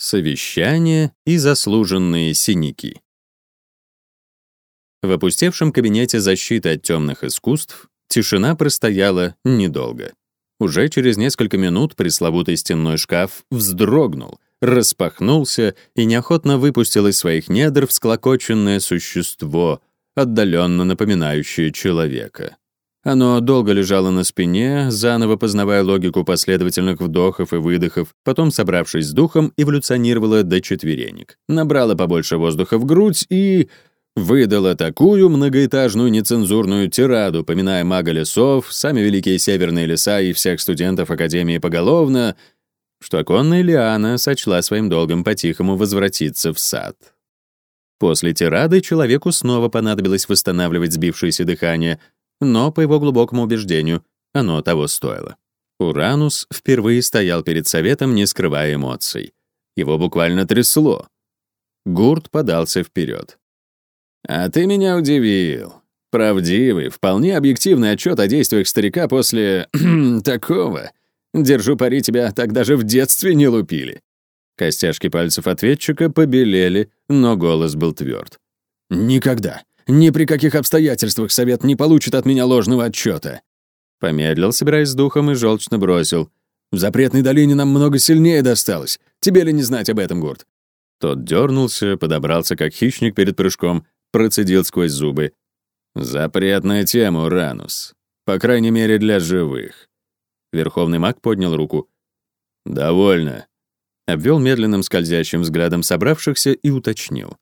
Совещание и заслуженные синяки. В опустевшем кабинете защиты от темных искусств тишина простояла недолго. Уже через несколько минут пресловутый стенной шкаф вздрогнул, распахнулся и неохотно выпустил из своих недр всклокоченное существо, отдаленно напоминающее человека. Оно долго лежало на спине, заново познавая логику последовательных вдохов и выдохов, потом, собравшись с духом, эволюционировало до четверенек. Набрало побольше воздуха в грудь и... выдало такую многоэтажную нецензурную тираду, поминая мага лесов, сами великие северные леса и всех студентов Академии поголовно, что оконная Лиана сочла своим долгом по-тихому возвратиться в сад. После тирады человеку снова понадобилось восстанавливать сбившееся дыхание — но, по его глубокому убеждению, оно того стоило. Уранус впервые стоял перед советом, не скрывая эмоций. Его буквально трясло. Гурт подался вперед. «А ты меня удивил. Правдивый, вполне объективный отчет о действиях старика после... такого. Держу пари, тебя так даже в детстве не лупили». Костяшки пальцев ответчика побелели, но голос был тверд. «Никогда. Ни при каких обстоятельствах совет не получит от меня ложного отчета. Помедлил, собираясь с духом, и желчно бросил. В запретной долине нам много сильнее досталось. Тебе ли не знать об этом, Гурт? Тот дернулся, подобрался как хищник перед прыжком, процедил сквозь зубы. «Запретная тема, Уранус. По крайней мере, для живых». Верховный маг поднял руку. «Довольно». Обвел медленным скользящим взглядом собравшихся и уточнил.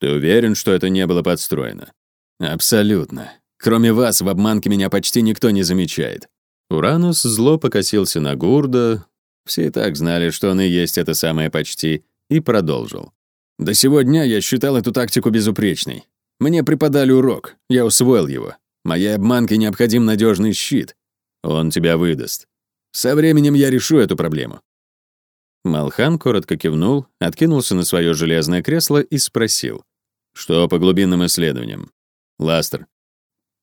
Ты уверен, что это не было подстроено? Абсолютно. Кроме вас, в обманке меня почти никто не замечает. Уранус зло покосился на Гурда. Все и так знали, что он и есть это самое почти, и продолжил. До сего дня я считал эту тактику безупречной. Мне преподали урок, я усвоил его. Моей обманке необходим надежный щит. Он тебя выдаст. Со временем я решу эту проблему. Малхан коротко кивнул, откинулся на свое железное кресло и спросил. Что по глубинным исследованиям? Ластер.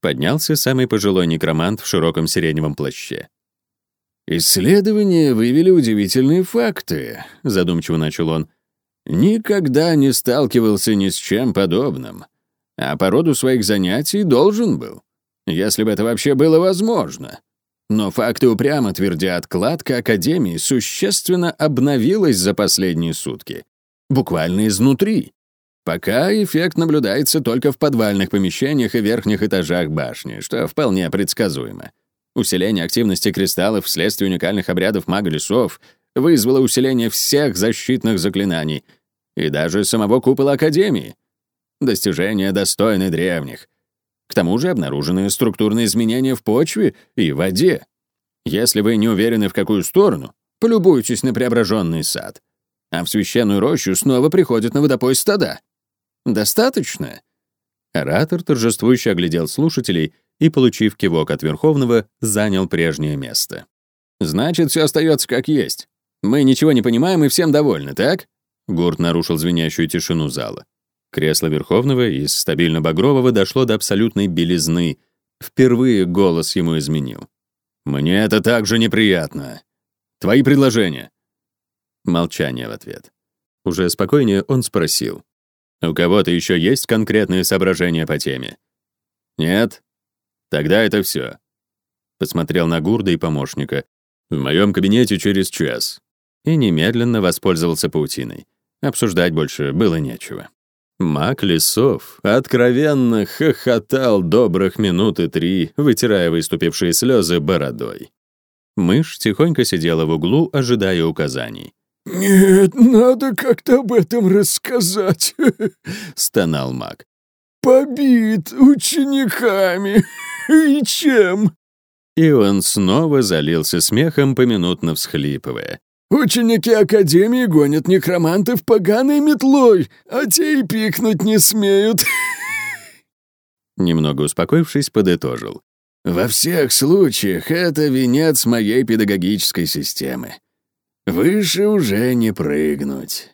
Поднялся самый пожилой некромант в широком сиреневом плаще. «Исследования вывели удивительные факты», — задумчиво начал он. «Никогда не сталкивался ни с чем подобным, а по роду своих занятий должен был, если бы это вообще было возможно. Но факты упрямо твердят, кладка Академии существенно обновилась за последние сутки. Буквально изнутри. Пока эффект наблюдается только в подвальных помещениях и верхних этажах башни, что вполне предсказуемо. Усиление активности кристаллов вследствие уникальных обрядов мага лесов вызвало усиление всех защитных заклинаний и даже самого купола Академии. Достижения достойны древних. К тому же обнаружены структурные изменения в почве и воде. Если вы не уверены, в какую сторону, полюбуйтесь на преображенный сад. А в священную рощу снова приходят на водопой стада. Достаточно?» Оратор торжествующе оглядел слушателей и, получив кивок от Верховного, занял прежнее место. «Значит, все остается как есть. Мы ничего не понимаем и всем довольны, так?» Гурт нарушил звенящую тишину зала. Кресло Верховного из стабильно-багрового дошло до абсолютной белизны. Впервые голос ему изменил. «Мне это также неприятно. Твои предложения?» Молчание в ответ. Уже спокойнее он спросил. У кого-то еще есть конкретные соображения по теме? Нет? Тогда это все. Посмотрел на Гурда и помощника. В моем кабинете через час. И немедленно воспользовался паутиной. Обсуждать больше было нечего. Мак Лесов откровенно хохотал добрых минуты три, вытирая выступившие слезы бородой. Мышь тихонько сидела в углу, ожидая указаний. «Нет, надо как-то об этом рассказать», — стонал маг. «Побит учениками. И чем?» И он снова залился смехом, поминутно всхлипывая. «Ученики Академии гонят некромантов поганой метлой, а те и пикнуть не смеют». Немного успокоившись, подытожил. «Во всех случаях это венец моей педагогической системы. Выше уже не прыгнуть.